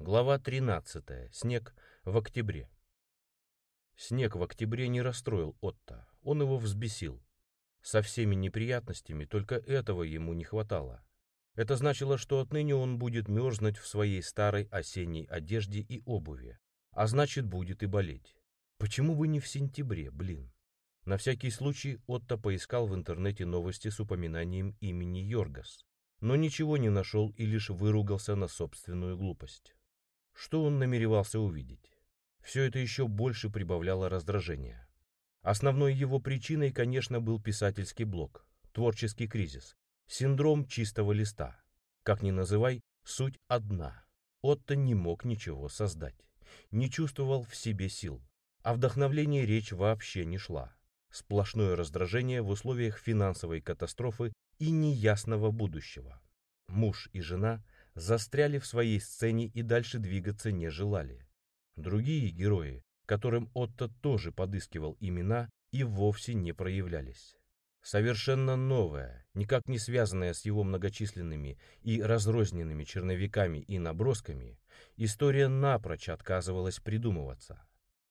Глава 13. Снег в октябре. Снег в октябре не расстроил Отто, он его взбесил. Со всеми неприятностями только этого ему не хватало. Это значило, что отныне он будет мерзнуть в своей старой осенней одежде и обуви, а значит будет и болеть. Почему бы не в сентябре, блин? На всякий случай Отто поискал в интернете новости с упоминанием имени Йоргас, но ничего не нашел и лишь выругался на собственную глупость. Что он намеревался увидеть? Все это еще больше прибавляло раздражения. Основной его причиной, конечно, был писательский блок, творческий кризис, синдром чистого листа. Как ни называй, суть одна. Отто не мог ничего создать, не чувствовал в себе сил, о вдохновлении речь вообще не шла. Сплошное раздражение в условиях финансовой катастрофы и неясного будущего. Муж и жена застряли в своей сцене и дальше двигаться не желали. Другие герои, которым Отто тоже подыскивал имена, и вовсе не проявлялись. Совершенно новая, никак не связанная с его многочисленными и разрозненными черновиками и набросками, история напрочь отказывалась придумываться.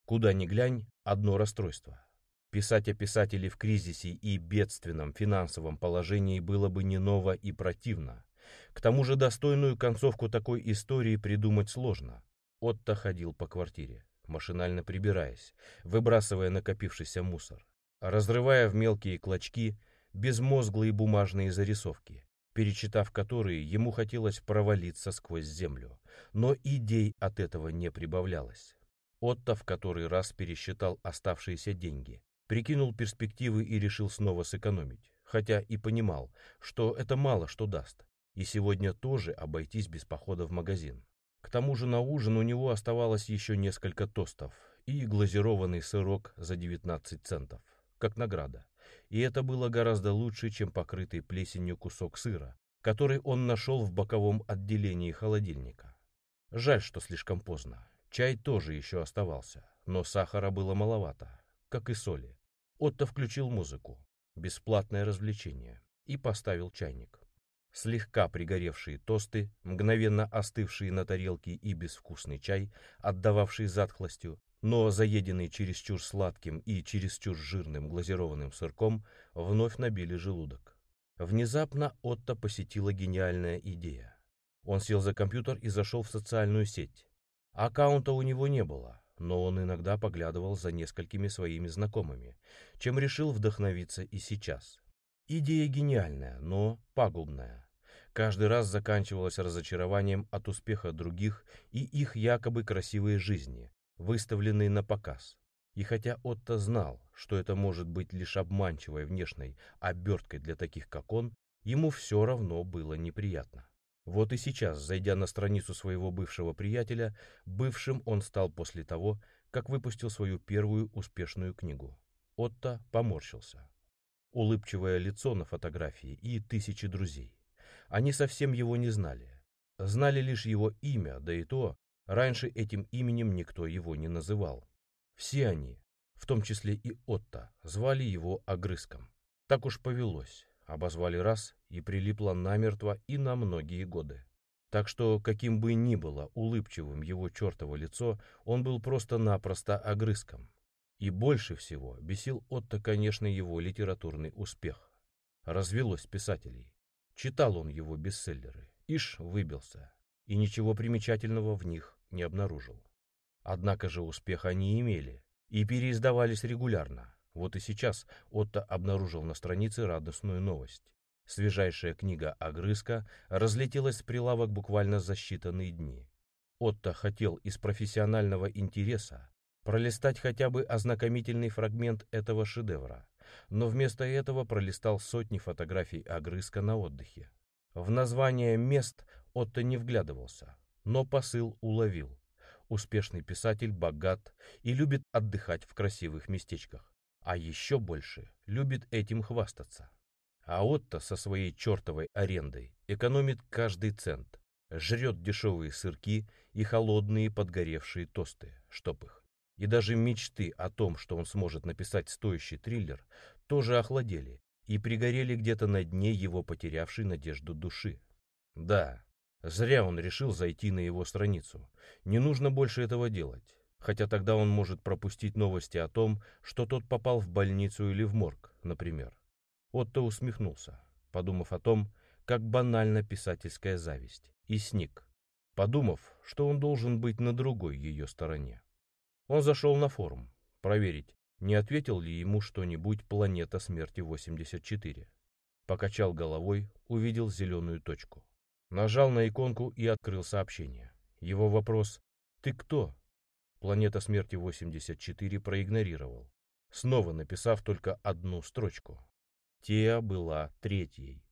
Куда ни глянь, одно расстройство. Писать о писателе в кризисе и бедственном финансовом положении было бы не ново и противно. К тому же достойную концовку такой истории придумать сложно. Отто ходил по квартире, машинально прибираясь, выбрасывая накопившийся мусор, разрывая в мелкие клочки безмозглые бумажные зарисовки, перечитав которые ему хотелось провалиться сквозь землю. Но идей от этого не прибавлялось. Отто в который раз пересчитал оставшиеся деньги, прикинул перспективы и решил снова сэкономить, хотя и понимал, что это мало что даст, и сегодня тоже обойтись без похода в магазин. К тому же на ужин у него оставалось еще несколько тостов и глазированный сырок за 19 центов, как награда. И это было гораздо лучше, чем покрытый плесенью кусок сыра, который он нашел в боковом отделении холодильника. Жаль, что слишком поздно. Чай тоже еще оставался, но сахара было маловато, как и соли. Отто включил музыку, бесплатное развлечение, и поставил чайник. Слегка пригоревшие тосты, мгновенно остывшие на тарелке и безвкусный чай, отдававший затхлостью, но заеденный чересчур сладким и чересчур жирным глазированным сырком, вновь набили желудок. Внезапно Отто посетила гениальная идея. Он сел за компьютер и зашел в социальную сеть. Аккаунта у него не было, но он иногда поглядывал за несколькими своими знакомыми, чем решил вдохновиться и сейчас. Идея гениальная, но пагубная. Каждый раз заканчивалась разочарованием от успеха других и их якобы красивые жизни, выставленные на показ. И хотя Отто знал, что это может быть лишь обманчивой внешней оберткой для таких, как он, ему все равно было неприятно. Вот и сейчас, зайдя на страницу своего бывшего приятеля, бывшим он стал после того, как выпустил свою первую успешную книгу. Отто поморщился. Улыбчивое лицо на фотографии и тысячи друзей. Они совсем его не знали. Знали лишь его имя, да и то, раньше этим именем никто его не называл. Все они, в том числе и Отто, звали его Огрызком. Так уж повелось. Обозвали раз и прилипло намертво и на многие годы. Так что, каким бы ни было улыбчивым его чертово лицо, он был просто-напросто огрызком. И больше всего бесил Отто, конечно, его литературный успех. Развелось писателей. Читал он его бестселлеры. Ишь, выбился. И ничего примечательного в них не обнаружил. Однако же успех они имели и переиздавались регулярно. Вот и сейчас Отто обнаружил на странице радостную новость. Свежайшая книга «Огрызка» разлетелась с прилавок буквально за считанные дни. Отто хотел из профессионального интереса пролистать хотя бы ознакомительный фрагмент этого шедевра, но вместо этого пролистал сотни фотографий огрызка на отдыхе. В название мест Отто не вглядывался, но посыл уловил. Успешный писатель богат и любит отдыхать в красивых местечках а еще больше любит этим хвастаться. А Отто со своей чертовой арендой экономит каждый цент, жрет дешевые сырки и холодные подгоревшие тосты, чтоб их. И даже мечты о том, что он сможет написать стоящий триллер, тоже охладели и пригорели где-то на дне его потерявшей надежду души. Да, Зря он решил зайти на его страницу. Не нужно больше этого делать. Хотя тогда он может пропустить новости о том, что тот попал в больницу или в морг, например. Отто усмехнулся, подумав о том, как банальна писательская зависть, и сник, подумав, что он должен быть на другой ее стороне. Он зашел на форум, проверить, не ответил ли ему что-нибудь «Планета смерти 84». Покачал головой, увидел зеленую точку. Нажал на иконку и открыл сообщение. Его вопрос «Ты кто?» Планета смерти 84 проигнорировал, снова написав только одну строчку. Теа была третьей.